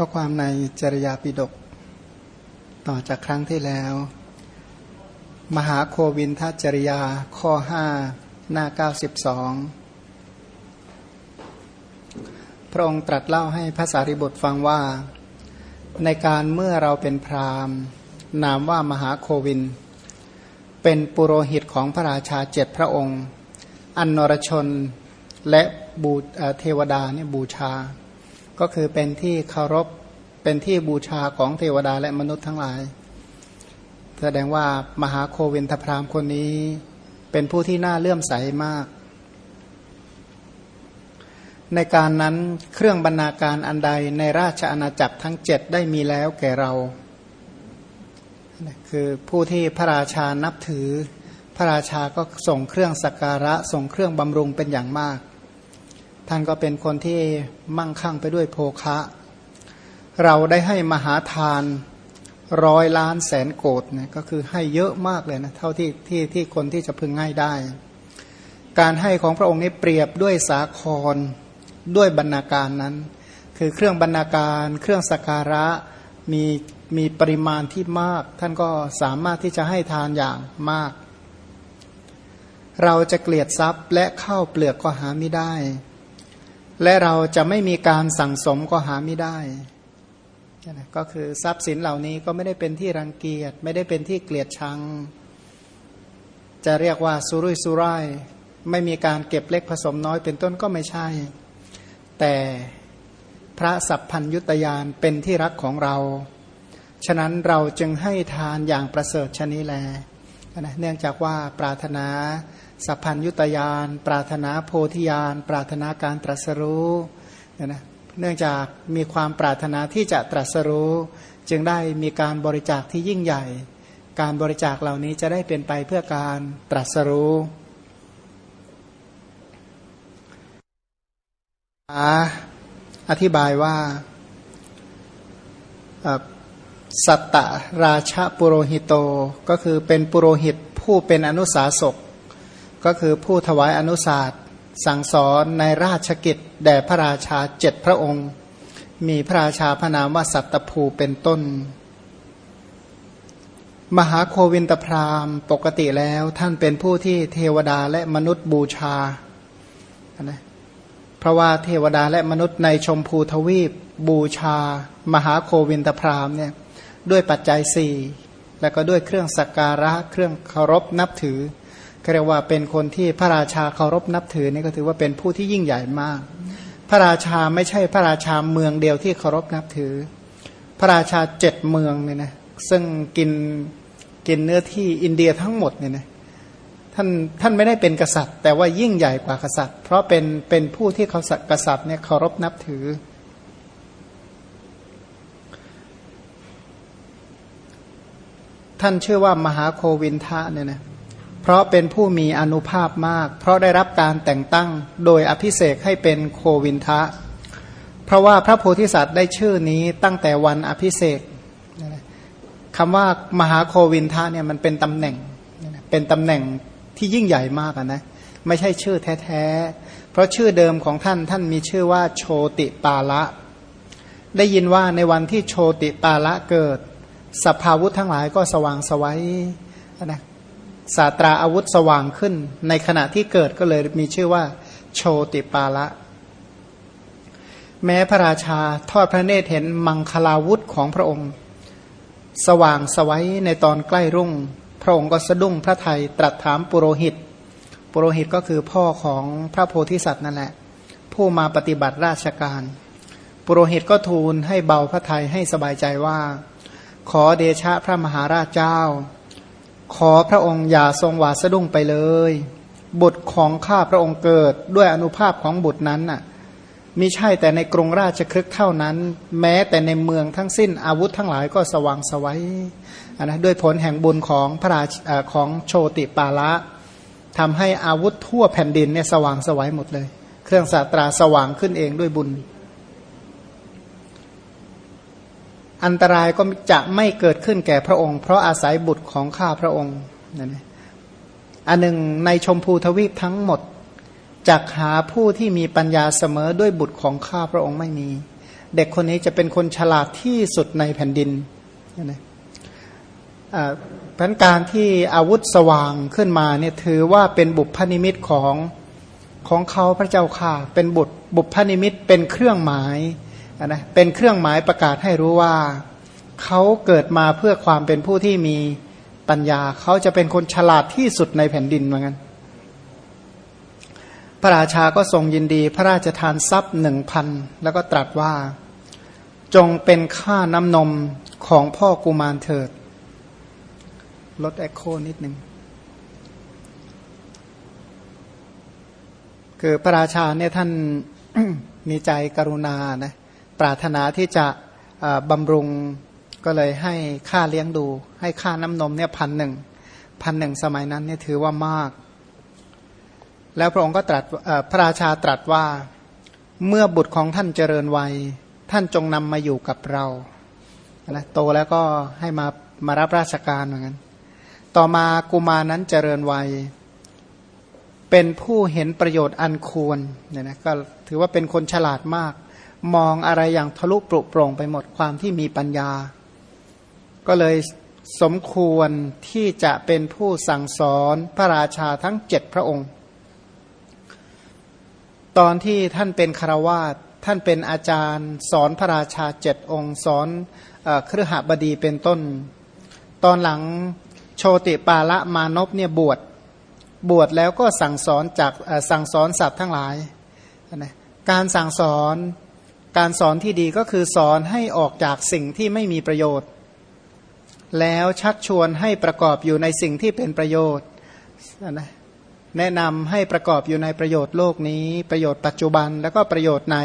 ก็ความในจริยาปิดกต่อจากครั้งที่แล้ว มหาโควินทจริยาข้อห้าหน้าเก้าสิบสองพระองค์ตรัสเล่าให้ภาษาริบุตรฟังว่า ในการเมื่อเราเป็นพราหมณ์ นามว่ามหาโควิน เป็นปุโรหิตของพระราชาเจ็ดพระองค์ อันนรชนและบูเทวดาเนี่ยบูชา ก็คือเป็นที่เคารพเป็นที่บูชาของเทวดาและมนุษย์ทั้งหลาย แสดงว่ามหาโควินทพรามคนนี้ เป็นผู้ที่น่าเลื่อมใสมาก ในการนั้นเครื่องบรรณาการอันใดในราชอาณาจักรทั้งเจ็ดได้มีแล้วแก่เรา คือผู้ที่พระราชานับถือ พระราชาก็ส่งเครื่องสักการะส่งเครื่องบำรุงเป็นอย่างมาก ท่านก็เป็นคนที่มั่งคั่งไปด้วยโภคะ เราได้ให้มหาทานร้อยล้านแสนโกดเนี่ยก็คือให้เยอะมากเลยนะ เท่าที่ที่ที่คนที่จะพึงให้ได้ การให้ของพระองค์นี้เปรียบด้วยสาครด้วยบรรณาการนั้น คือเครื่องบรรณาการ เครื่องสการะมีมีปริมาณที่มาก ท่านก็สามารถที่จะให้ทานอย่างมาก เราจะเกลียดทรัพย์และข้าวเปลือกก็หาไม่ได้ และเราจะไม่มีการสั่งสมก็หาไม่ได้ก็คือทรัพย์สินเหล่านี้ก็ไม่ได้เป็นที่รังเกียจไม่ได้เป็นที่เกลียดชัง จะเรียกว่าสุรุ่ยสุร่ายไม่มีการเก็บเล็กผสมน้อยเป็นต้นก็ไม่ใช่ แต่พระสัพพัญยุตยานเป็นที่รักของเรา ฉะนั้นเราจึงให้ทานอย่างประเสริฐชนี้แลเนื่องจากว่าปรารถนา สัพพัญยุตยาน ปรารถนาโพธิญาณ ปรารถนาการตรัสรู้เนี่ยนะเนื่องจากมีความปรารถนาที่จะตรัสรู้ จึงได้มีการบริจาคที่ยิ่งใหญ่ การบริจาคเหล่านี้จะได้เป็นไปเพื่อการตรัสรู้อธิบายว่าสัตตราชปุโรหิโตก็คือเป็นปุโรหิตผู้เป็นอนุสาสก ก็คือผู้ถวายอนุสาสสั่งสอนในราชกิจแด่พระราชาเจ็ดพระองค์ มีพระราชาพระนามว่าสัตตภูเป็นต้น มหาโควินตพรามปกติแล้วท่านเป็นผู้ที่เทวดาและมนุษย์บูชานะเพราะว่าเทวดาและมนุษย์ในชมพูทวีปบูชา มหาโควินตพรามเนี่ยด้วยปัจจัยสี่แล้วก็ด้วยเครื่องสักการะเครื่องเคารพนับถือ เรียกว่าเป็นคนที่พระราชาเคารพนับถือนี่ก็ถือว่าเป็นผู้ที่ยิ่งใหญ่มาก พระราชาไม่ใช่พระราชาเมืองเดียวที่เคารพนับถือ พระราชาเจ็ดเมืองเนี่ยนะซึ่งกินกินเนื้อที่อินเดียทั้งหมดเนี่ยนะท่านท่านไม่ได้เป็นกษัตริย์ แต่ว่ายิ่งใหญ่กว่ากษัตริย์ เพราะเป็นเป็นผู้ที่เขากษัตริย์เนี่ยเคารพนับถือ ท่านชื่อว่ามหาโควินทะเนี่ยนะ เพราะเป็นผู้มีอนุภาพมาก เพราะได้รับการแต่งตั้งโดยอภิเศกให้เป็นโควินทะ เพราะว่าพระโพธิสัตว์ได้ชื่อนี้ตั้งแต่วันอภิเศกคำว่ามหาโควินทะเนี่ยมันเป็นตำแหน่ง เป็นตำแหน่งที่ยิ่งใหญ่มากนะไม่ใช่ชื่อแท้ๆ เพราะชื่อเดิมของท่านท่านมีชื่อว่าโชติปาละ ได้ยินว่าในวันที่โชติปาละเกิดสภาวุธทั้งหลายก็สว่างสวัยนะ ศาตราอาวุธสว่างขึ้น ในขณะที่เกิดก็เลยมีชื่อว่า โชติปาละ แม้พระราชาทอดพระเนตรเห็นมังคลาวุธของพระองค์ สว่างสวัยในตอนใกล้รุ่ง พระองค์ก็สะดุ้งพระไทยตรัสถามปุโรหิต ปุโรหิตก็คือพ่อของพระโพธิสัตว์นั่นแหละ ผู้มาปฏิบัติราชการ ปุโรหิตก็ทูลให้เบาพระไทยให้สบายใจว่า ขอเดชะพระมหาราชเจ้า ขอพระองค์อย่าทรงหวาดสะดุ้งไปเลย บุตรของข้าพระองค์เกิดด้วยอนุภาพของบุตรนั้นน่ะมิใช่แต่ในกรุงราชครึกเท่านั้น แม้แต่ในเมืองทั้งสิ้นอาวุธทั้งหลายก็สว่างสวัยนะด้วยผลแห่งบุญของพระราชของโชติปาละทำให้อาวุธทั่วแผ่นดินเนี่ยสว่างสวัยหมดเลย เครื่องศาสตราสว่างขึ้นเองด้วยบุญ อันตรายก็จะไม่เกิดขึ้นแก่พระองค์ เพราะอาศัยบุตรของข้าพระองค์นั่นอันหนึ่งในชมพูทวีปทั้งหมดจักหาผู้ที่มีปัญญาเสมอด้วยบุตรของข้าพระองค์ไม่มี เด็กคนนี้จะเป็นคนฉลาดที่สุดในแผ่นดินฉะนั้นการที่อาวุธสว่างขึ้นมาเนี่ยถือว่าเป็นบุพนิมิตของของเขาพระเจ้าค่ะ เป็นบุตรบุพนิมิตเป็นเครื่องหมาย นะเป็นเครื่องหมายประกาศให้รู้ว่าเขาเกิดมาเพื่อความเป็นผู้ที่มีปัญญา เขาจะเป็นคนฉลาดที่สุดในแผ่นดินเหมือนกันพระราชาก็ทรงยินดี พระราชทานทรัพย์หนึ่งพันแล้วก็ตรัสว่าจงเป็นค่าน้ำนมของพ่อกุมารเถิด ลดแอคโคนิดหนึ่งคือพระราชาเนี่ยท่านมีใจกรุณานะ ปรารถนาที่จะบำรุงก็เลยให้ค่าเลี้ยงดู ให้ค่าน้ำนมเนี่ยพันหนึ่งพันหนึ่งสมัยนั้นเนี่ยถือว่ามาก แล้วพระองค์ก็ตรัสพระราชาตรัสว่าเมื่อบุตรของท่านเจริญวัย ท่านจงนำมาอยู่กับเรานะโตแล้วก็ให้มามารับราชการเหมือนกันต่อมากุมานั้นเจริญวัย เป็นผู้เห็นประโยชน์อันควรเนี่ยนะก็ถือว่าเป็นคนฉลาดมาก มองอะไรอย่างทะลุปรุโปร่งไปหมดความที่มีปัญญา ก็เลยสมควรที่จะเป็นผู้สั่งสอนพระราชาทั้งเจ็ดพระองค์ ตอนที่ท่านเป็นคารวาสท่านเป็นอาจารย์สอนพระราชาเจ็ดองค์ สอนเครือหบดีเป็นต้น ตอนหลังโชติปาละมานพเนี่ยบวชบวชแล้วก็สั่งสอนจากสั่งสอนสัตว์ทั้งหลายนะการสั่งสอน การสอนที่ดีก็คือสอนให้ออกจากสิ่งที่ไม่มีประโยชน์ แล้วชักชวนให้ประกอบอยู่ในสิ่งที่เป็นประโยชน์นะแนะนำให้ประกอบอยู่ในประโยชน์โลกนี้ ประโยชน์ปัจจุบัน แล้วก็ประโยชน์ใน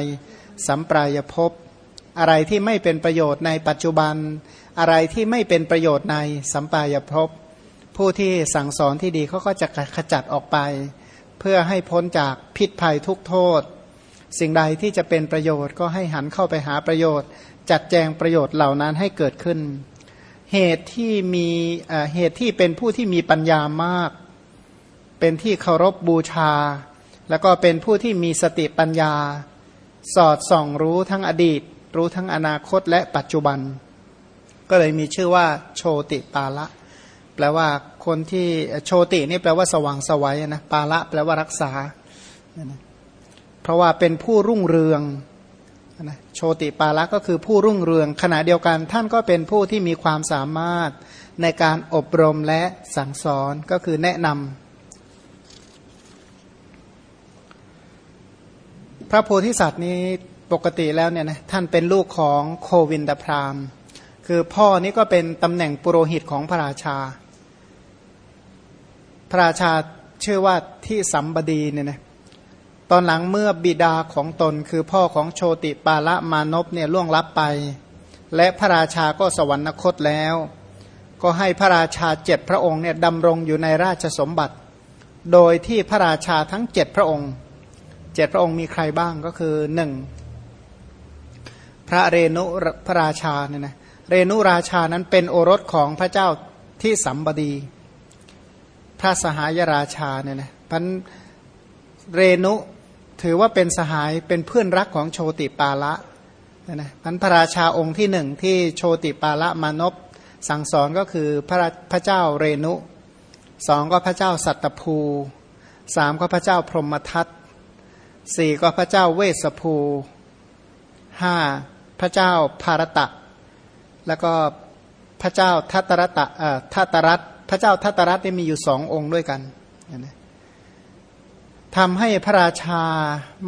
สัมปรายภพอะไรที่ไม่เป็นประโยชน์ในปัจจุบัน อะไรที่ไม่เป็นประโยชน์ในสัมปรายภพผู้ที่สั่งสอนที่ดีเขาก็จะขจัดออกไป เพื่อให้พ้นจากพิษภัยทุกโทษ สิ่งใดที่จะเป็นประโยชน์ก็ให้หันเข้าไปหาประโยชน์ จัดแจงประโยชน์เหล่านั้นให้เกิดขึ้น เหตุที่มีเหตุที่เป็นผู้ที่มีปัญญามาก เป็นที่เคารพบบูชา แล้วก็เป็นผู้ที่มีสติปัญญา สอดส่องรู้ทั้งอดีต รู้ทั้งอนาคตและปัจจุบัน ก็เลยมีชื่อว่าโชติปาละแปลว่าคนที่โชตินี่แปลว่าสว่างสวัยนะปาละแปลว่ารักษา เพราะว่าเป็นผู้รุ่งเรืองนะโชติปาละก็คือผู้รุ่งเรือง ขณะเดียวกันท่านก็เป็นผู้ที่มีความสามารถในการอบรมและสั่งสอนก็คือแนะนำพระโพธิสัตว์นี้ปกติแล้วเนี่ยนะท่านเป็นลูกของโควินดพรามคือพ่อนี้ก็เป็นตำแหน่งปุโรหิตของพระราชา พระราชาชื่อว่าที่สัมบดีเนี่ยนะ ตอนหลังเมื่อบิดาของตนคือพ่อของโชติปาละมานพเนี่ยล่วงลับไป และพระราชาก็สวรรคตแล้ว ก็ให้พระราชาเจ็ดพระองค์เนี่ยดำรงอยู่ในราชสมบัติ โดยที่พระราชาทั้งเจ็ดพระองค์เจ็ดพระองค์มีใครบ้างก็คือหนึ่งพระเรนุพระราชาเนี่ยนะเรนุราชานั้นเป็นโอรสของพระเจ้าที่สัมบดี พระสหายราชาเนี่ยนะพันเรนุ ถือว่าเป็นสหายเป็นเพื่อนรักของโชติปาละนะพันพระราชาองค์ที่หนึ่งที่โชติปาละมานพสั่งสอนก็คือพระพระเจ้าเรนุสองก็พระเจ้าสัตตภูสามก็พระเจ้าพรหมทัตสี่ก็พระเจ้าเวสภูห้าพระเจ้าภารตะ แล้วก็พระเจ้าทัตตรตะเอ่อทัตตรัตพระเจ้าทัตตรัตนี่มีอยู่สององค์ด้วยกัน ทำให้พระราชา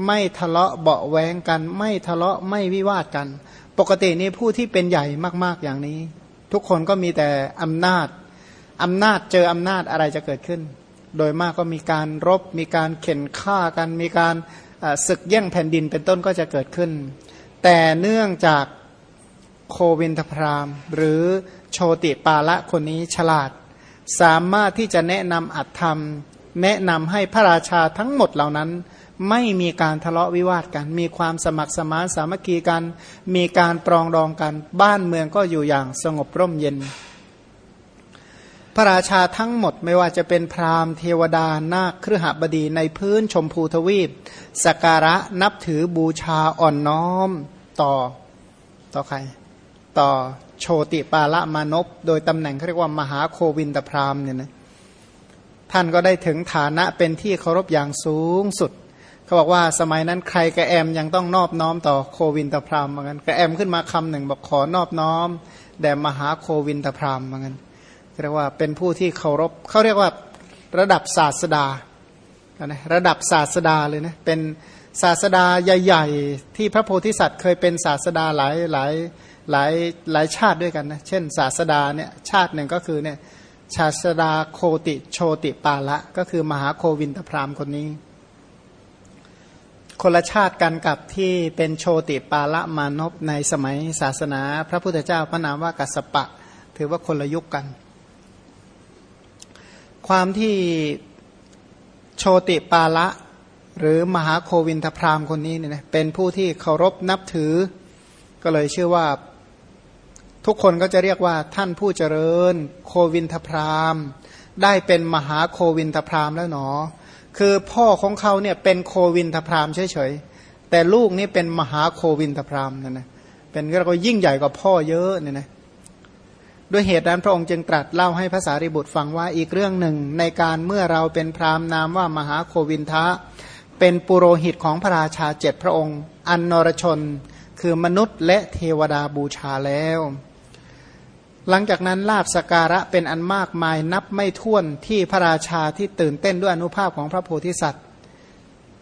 ไม่ทะเลาะเบาแวงกัน ไม่ทะเลาะไม่วิวาทกัน ปกตินี่ผู้ที่เป็นใหญ่มากๆอย่างนี้ ทุกคนก็มีแต่อำนาจอำนาจเจออำนาจอะไรจะเกิดขึ้น โดยมากก็มีการรบ มีการเข็นฆ่ากัน มีการศึกแย่งแผ่นดินเป็นต้นก็จะเกิดขึ้น แต่เนื่องจากโควินทพราม หรือโชติปาละคนนี้ฉลาด สามารถที่จะแนะนำอัตธรรม แนะนำให้พระราชาทั้งหมดเหล่านั้น ไม่มีการทะเลาะวิวาทกัน มีความสมัครสมานสามัคคีกัน มีการปรองดองกัน บ้านเมืองก็อยู่อย่างสงบร่มเย็น พระราชาทั้งหมดไม่ว่าจะเป็นพราหมณ์เทวดานาคเครือหบดีในพื้นชมพูทวีปสการะนับถือบูชาอ่อนน้อมต่อ ต่อใคร ต่อโชติปาละมานพโดยตำแหน่งเขาเรียกว่ามหาโควินตพรามเนี่ยนะ ท่านก็ได้ถึงฐานะเป็นที่เคารพอย่างสูงสุด เขาบอกว่าสมัยนั้นใครกระแอมยังต้องนอบน้อมต่อโควินตพรามเหมือนกันกระแอมขึ้นมาคำหนึ่งบอกขอนอบน้อมแด่มหาโควินตพรามเหมือนกันเรียกว่าเป็นผู้ที่เคารพเขาเรียกว่าระดับศาสดานะระดับศาสดาเลยนะเป็นศาสดาใหญ่ ๆ ที่พระโพธิสัตว์เคยเป็นศาสดาหลายหลายหลายหลายชาติด้วยกันนะเช่น ศาสดาเนี่ยชาติหนึ่งก็คือเนี่ย ศาสดาโคติโชติปาละ ก็คือมหาโควินทพรามคนนี้ คนละชาติกันกับที่เป็นโชติปาละมานพในสมัยศาสนา พระพุทธเจ้าพระนามว่ากัสปะ ถือว่าคนละยุคกัน ความที่โชติปาละ หรือมหาโควินทพรามคนนี้เนี่ยเป็นผู้ที่เคารพนับถือ ก็เลยชื่อว่า ทุกคนก็จะเรียกว่าท่านผู้เจริญ โควินทพรามได้เป็นมหาโควินทพรามแล้วหนอ คือพ่อของเขาเนี่ยเป็นโควินทพรามเฉยๆแต่ลูกนี่เป็นมหาโควินทพรามนั่นนะเป็นก็ยิ่งใหญ่กว่าพ่อเยอะเนี่ยนะด้วยเหตุนั้นพระองค์จึงตรัสเล่าให้ภาษาริบุตรฟังว่าอีกเรื่องหนึ่งในการเมื่อเราเป็นพรามนามว่ามหาโควินทะ เป็นปุโรหิตของพระราชาเจ็ดพระองค์ อันนรชน คือมนุษย์และเทวดาบูชาแล้ว หลังจากนั้นลาบสการะเป็นอันมากมายนับไม่ถ้วนที่พระราชาที่ตื่นเต้นด้วยอนุภาพของพระโพธิสัตว์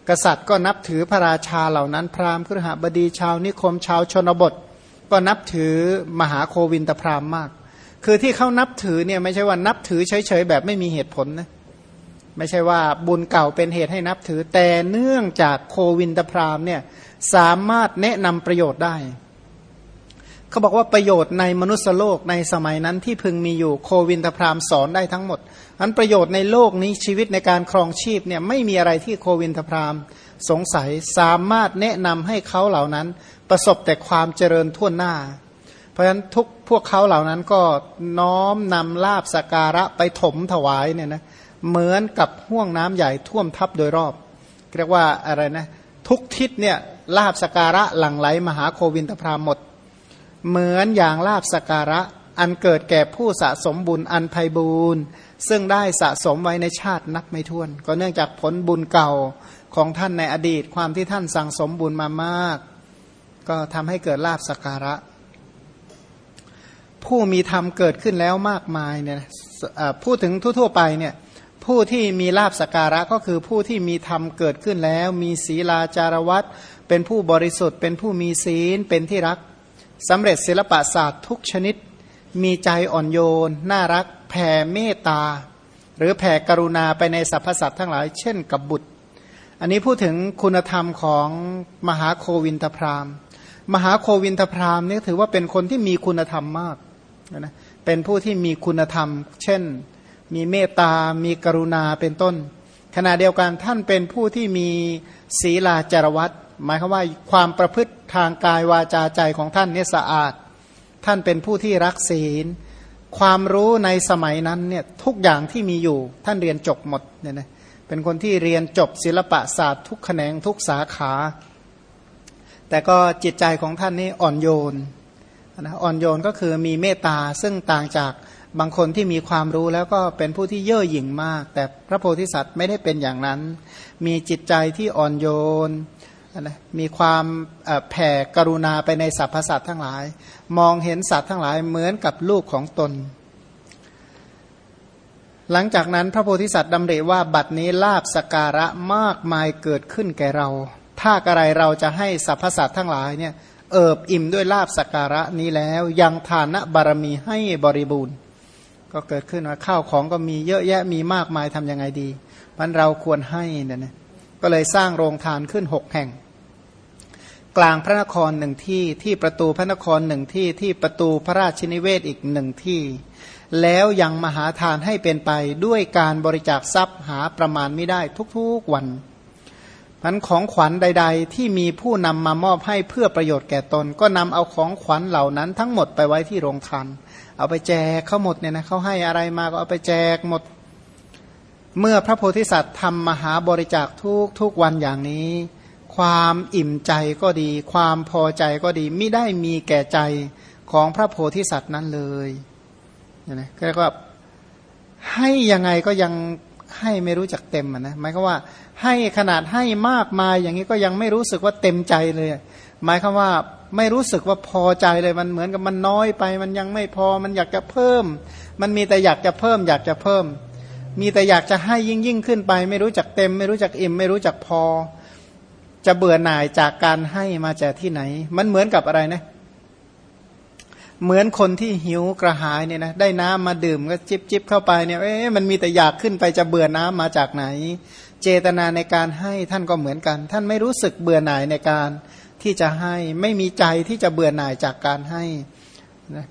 กษัตริย์ก็นับถือพระราชาเหล่านั้น พราหมณ์ครหบดีชาวนิคมชาวชนบท ก็นับถือมหาโควินตพราหมณ์มาก คือที่เขานับถือเนี่ยไม่ใช่ว่านับถือเฉยๆแบบไม่มีเหตุผลนะไม่ใช่ว่าบุญเก่าเป็นเหตุให้นับถือแต่เนื่องจากโควินตพรามเนี่ยสามารถแนะนำประโยชน์ได้ เขาบอกว่าประโยชน์ในมนุษยโลกในสมัยนั้นที่พึงมีอยู่โควินตพรามสอนได้ทั้งหมดอันประโยชน์ในโลกนี้ชีวิตในการครองชีพเนี่ยไม่มีอะไรที่โควินตพรามสงสัยสามารถแนะนำให้เขาเหล่านั้นประสบแต่ความเจริญทั่วหน้า เพราะฉะนั้นทุกพวกเขาเหล่านั้นก็น้อมนำลาบสการะไปถมถวายเนี่ยนะเหมือนกับห่วงน้ำใหญ่ท่วมทับโดยรอบ เรียกว่าอะไรนะทุกทิศเนี่ยลาบสการะหลั่งไหลมหาโควินทพรามหมด เหมือนอย่างลาบสการะ อันเกิดแก่ผู้สะสมบุญอันไพบูรณ์ซึ่งได้สะสมไว้ในชาตินับไม่ถ้วน ก็เนื่องจากผลบุญเก่าของท่านในอดีต ความที่ท่านสั่งสมบุญมามาก ก็ทำให้เกิดลาบสการะ ผู้มีธรรมเกิดขึ้นแล้วมากมายเนี่ยพูดถึงทั่วๆไปเนี่ยผู้ที่มีลาบสการะก็คือผู้ที่มีธรรมเกิดขึ้นแล้ว มีศีลาจารวัตเป็นผู้บริสุทธิ์ เป็นผู้มีศีลเป็นที่รัก สำเร็จศิลปศาสตร์ทุกชนิด มีใจอ่อนโยน น่ารัก แผ่เมตตา หรือแผ่กรุณาไปในสรรพสัตว์ทั้งหลาย เช่นกับบุตร อันนี้พูดถึงคุณธรรมของมหาโควินทพรามมหาโควินทพรามนี่ถือว่าเป็นคนที่มีคุณธรรมมากนะเป็นผู้ที่มีคุณธรรม เช่น มีเมตตา มีกรุณาเป็นต้น ขณะเดียวกันท่านเป็นผู้ที่มีศีลาจารวัต หมายความว่าความประพฤติทางกายวาจาใจของท่านเนี่ยสะอาด ท่านเป็นผู้ที่รักศีล ความรู้ในสมัยนั้นเนี่ยทุกอย่างที่มีอยู่ท่านเรียนจบหมดเนี่ยนะเป็นคนที่เรียนจบศิลปะศาสตร์ทุกแขนงทุกสาขา แต่ก็จิตใจของท่านนี่อ่อนโยนนะอ่อนโยนก็คือมีเมตตาซึ่งต่างจากบางคนที่มีความรู้แล้วก็เป็นผู้ที่เย่อหยิ่งมาก แต่พระโพธิสัตว์ไม่ได้เป็นอย่างนั้น มีจิตใจที่อ่อนโยน นะมีความแผ่กรุณาไปในสรรพสัตว์ทั้งหลาย มองเห็นสัตว์ทั้งหลายเหมือนกับลูกของตน หลังจากนั้นพระโพธิสัตว์ดำริว่าบัดนี้ลาบสการะมากมายเกิดขึ้นแก่เรา ถ้าอะไรเราจะให้สรรพสัตว์ทั้งหลายเนี่ยเอิบอิ่มด้วยลาบสการะนี้แล้ว ยังทานบารมีให้บริบูรณ์ ก็เกิดขึ้นว่าข้าวของก็มีเยอะแยะมีมากมายทำยังไงดีมันเราควรให้เนี่ยนะ ก็เลยสร้างโรงทานขึ้นหกแห่ง กลางพระนครหนึ่งที่ที่ประตูพระนครหนึ่งที่ที่ประตูพระราชินิเวศอีกหนึ่งที่ แล้วยังมหาทานให้เป็นไปด้วยการบริจาคทรัพย์หาประมาณไม่ได้ทุกๆวันพันของขวัญใด ๆ ที่มีผู้นำมามอบให้เพื่อประโยชน์แก่ตน ก็นำเอาของขวัญเหล่านั้นทั้งหมดไปไว้ที่โรงทาน เอาไปแจกเขาหมดเนี่ยนะเขาให้อะไรมาก็เอาไปแจกหมด เมื่อพระโพธิสัตว์ทำมหาบริจาคทุกทุกวันอย่างนี้ ความอิ่มใจก็ดี ความพอใจก็ดีไม่ได้มีแก่ใจของพระโพธิสัตว์นั้นเลยเนี่ยนะก็ให้ยังไงก็ยังให้ไม่รู้จักเต็มนะหมายความว่า ให้ขนาดให้มากมายอย่างนี้ก็ยังไม่รู้สึกว่าเต็มใจเลย หมายความว่าไม่รู้สึกว่าพอใจเลยมันเหมือนกับมันน้อยไป มันยังไม่พอมันอยากจะเพิ่ม มันมีแต่อยากจะเพิ่ม อยากจะเพิ่ม มีแต่อยากจะให้ยิ่งยิ่งขึ้นไป ไม่รู้จักเต็ม ไม่รู้จักอิ่ม ไม่รู้จักพอ จะเบื่อหน่ายจากการให้มาจากที่ไหน มันเหมือนกับอะไรนะ เหมือนคนที่หิวกระหายเนี่ยนะได้น้ำมาดื่มก็จิบจิบเข้าไปเนี่ยเอ๊ะมันมีแต่อยากขึ้นไปจะเบื่อน้ำมาจากไหน เจตนาในการให้ท่านก็เหมือนกัน ท่านไม่รู้สึกเบื่อหน่ายในการที่จะให้ไม่มีใจที่จะเบื่อหน่ายจากการให้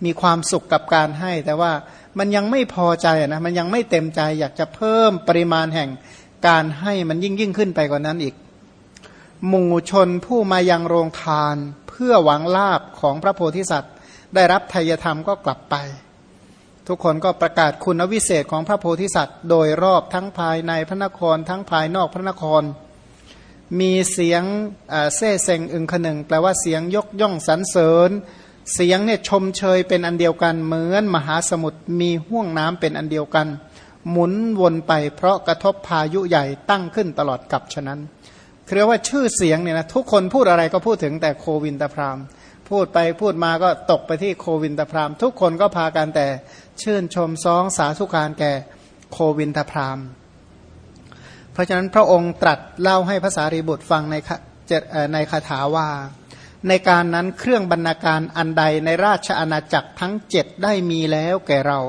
มีความสุขกับการให้แต่ว่า มันยังไม่พอใจนะมันยังไม่เต็มใจอยากจะเพิ่มปริมาณแห่งการให้มันยิ่งยิ่งขึ้นไปกว่านั้นอีก หมู่ชนผู้มายังโรงทานเพื่อหวังลาบของพระโพธิสัตว์ ได้รับทายธรรมก็กลับไป ทุกคนก็ประกาศคุณวิเศษของพระโพธิสัตว์ โดยรอบทั้งภายในพระนครทั้งภายนอกพระนคร มีเสียงเซ่เซงอึงขนึงแปลว่าเสียงยกย่องสรรเสริญ เสียงเนี่ยชมเชยเป็นอันเดียวกันเหมือนมหาสมุทรมีห่วงน้ำเป็นอันเดียวกัน หมุนวนไปเพราะกระทบพายุใหญ่ตั้งขึ้นตลอดกับฉะนั้นเรียกว่าชื่อเสียงเนี่ยนะทุกคนพูดอะไรก็พูดถึงแต่โควินตพรามพูดไปพูดมาก็ตกไปที่โควินตพรามทุกคนก็พากันแต่ชื่นชมซองสาธุการแก่โควินตพรามเพราะฉะนั้นพระองค์ตรัสเล่าให้ภาษารีบุตรฟังในในคาถาว่า ในการนั้นเครื่องบรรณาการอันใดในราชอาณาจักรทั้งเจ็ดได้มีแล้วแก่เรา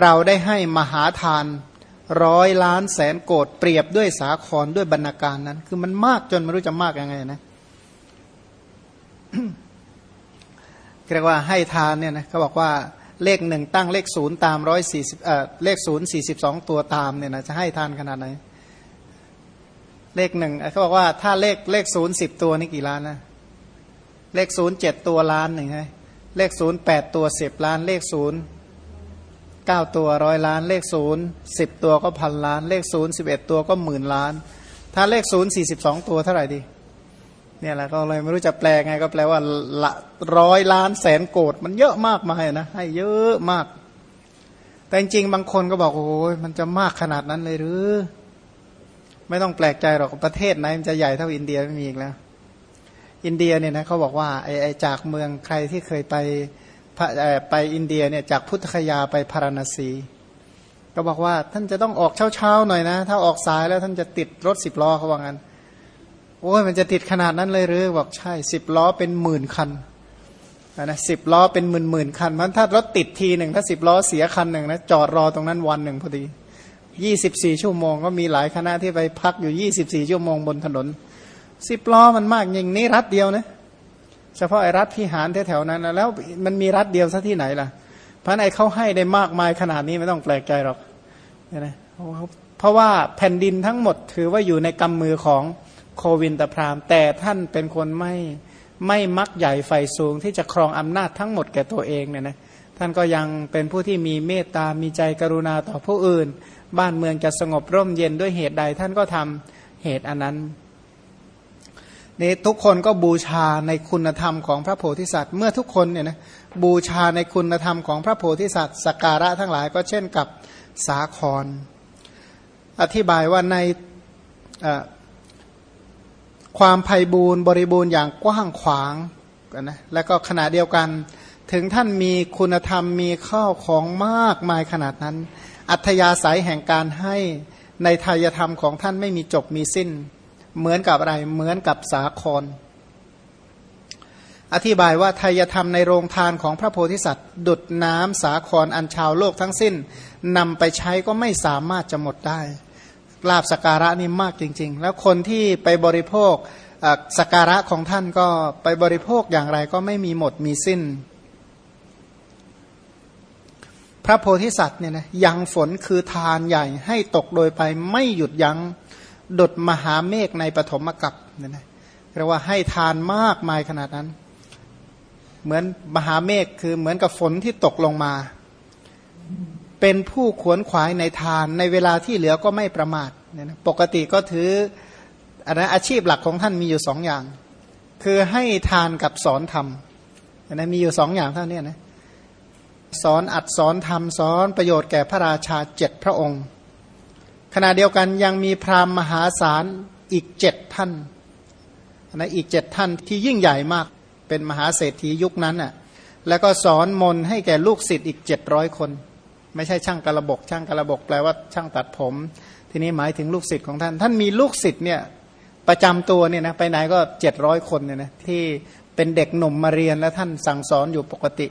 เราได้ให้มหาทานร้อยล้านแสนโกดเปรียบด้วยสาครด้วยบรรณาการนั้น คือมันมากจนไม่รู้จะมากยังไงนะเรียกว่าให้ทานเนี่ยนะเขาบอกว่าเลขหนึ่งตั้งเลขศูนย์ตามร้อยสี่สิบเอ่อเลขศูนย์สี่สิบสองตัวตามเนี่ยนะจะให้ทานขนาดไหน เลขหนึ่งเขาบอกว่าถ้าเลขเลขศูนย์สิบตัวนี่กี่ล้านนะ เลขศูนย์เจ็ดตัวล้านหนึ่งไงเลขศูนย์แปดตัวสิบล้าน เลขศูนย์เก้าตัวร้อยล้าน เลขศูนย์สิบตัวก็พันล้าน เลขศูนย์สิบเอ็ดตัวก็หมื่นล้าน ถ้าเลขศูนย์สี่สิบสองตัวเท่าไหร่ดี เนี่ยแหละก็เลยไม่รู้จะแปลไงก็แปลว่าละร้อยล้านแสนโกดมันเยอะมากมายนะให้เยอะมาก แต่จริงบางคนก็บอกโอ้ยมันจะมากขนาดนั้นเลยหรือ ไม่ต้องแปลกใจหรอกประเทศไหนมันจะใหญ่เท่าอินเดียไม่มีอีกแล้ว อินเดียเนี่ยนะเขาบอกว่าไอ้ไอจากเมืองใครที่เคยไปไปอินเดียเนี่ยจากพุทธคยาไปพาราณสี ก็บอกว่าท่านจะต้องออกเช้าๆหน่อยนะ ถ้าออกสายแล้วท่านจะติดรถสิบล้อเขาว่างั้นโอ้ยมันจะติดขนาดนั้นเลยหรือบอกใช่สิบล้อเป็นหมื่นคันนะสิบล้อเป็นหมื่นหมื่นคันมันถ้ารถติดทีหนึ่งถ้าสิบล้อเสียคันหนึ่งนะจอดรอตรงนั้นวันหนึ่งพอดียี่สิบสี่ชั่วโมงก็มีหลายคณะที่ไปพักอยู่ยี่สิบสี่ชั่วโมงบนถนน สิบล้อมันมากอย่างนี้รัฐเดียวนะเฉพาะไอ้รัฐพิหารแถวๆนั้นนะแล้วมันมีรัฐเดียวซะที่ไหนล่ะพระไอ้เขาให้ได้มากมายขนาดนี้ไม่ต้องแปลกใจหรอกนะเพราะว่าแผ่นดินทั้งหมดถือว่าอยู่ในกำมือของโควินตพรามแต่ท่านเป็นคนไม่ไม่มักใหญ่ไฟสูงที่จะครองอำนาจทั้งหมดแก่ตัวเองเนี่ยนะท่านก็ยังเป็นผู้ที่มีเมตตา มีใจกรุณาต่อผู้อื่น บ้านเมืองจะสงบร่มเย็นด้วยเหตุใด ท่านก็ทำเหตุอันนั้น นี่ทุกคนก็บูชาในคุณธรรมของพระโพธิสัตว์ เมื่อทุกคนเนี่ยนะบูชาในคุณธรรมของพระโพธิสัตว์สการะทั้งหลายก็เช่นกับสาคร อธิบายว่าในความไพ่บูรณ์บริบูรณ์อย่างกว้างขวางนะแล้วก็ขณะเดียวกัน ถึงท่านมีคุณธรรมมีข้าวของมากมายขนาดนั้น อัธยาศัยแห่งการให้ในทายธรรมของท่านไม่มีจบมีสิ้น เหมือนกับอะไร เหมือนกับสาคร อธิบายว่าทายธรรมในโรงทานของพระโพธิสัตว์ ดุดน้ำสาครอันชาวโลกทั้งสิ้นนำไปใช้ก็ไม่สามารถจะหมดได้ลาบสการะนี่มากจริง ๆ แล้วคนที่ไปบริโภคสการะของท่านก็ไปบริโภคอย่างไรก็ไม่มีหมดมีสิ้น พระโพธิสัตว์เนี่ยนะยังฝนคือทานใหญ่ให้ตกโดยไปไม่หยุดยัง้ง ดุดมหาเมฆในปฐมกัปเนี่ยนะเรียกว่าให้ทานมากมายขนาดนั้น เหมือนมหาเมฆคือเหมือนกับฝนที่ตกลงมา เป็นผู้ขวนขวายในทานในเวลาที่เหลือก็ไม่ประมาทเนี่ยนะปกติก็ถืออันนั้นอาชีพหลักของท่านมีอยู่สองอย่าง คือให้ทานกับสอนธรรมอันนั้นมีอยู่สองอย่างเท่านี้นะสอนอัดสอนธรรมสอนประโยชน์แก่พระราชาเจ็ดพระองค์ ขณะเดียวกันยังมีพราหมณ์มหาศาลอีกเจ็ดท่านนะอีกเจ็ดท่านที่ยิ่งใหญ่มากเป็นมหาเศรษฐียุคนั้นน่ะแล้วก็สอนมนให้แก่ลูกศิษย์อีกเจ็ดร้อยคน ไม่ใช่ช่างกระบก ช่างกระบกแปลว่าช่างตัดผม ทีนี้หมายถึงลูกศิษย์ของท่าน ท่านมีลูกศิษย์เนี่ยประจำตัวเนี่ยนะไปไหนก็เจ็ดร้อยคนเนี่ยนะที่เป็นเด็กหนุ่มมาเรียนแล้วท่านสั่งสอนอยู่ปกติ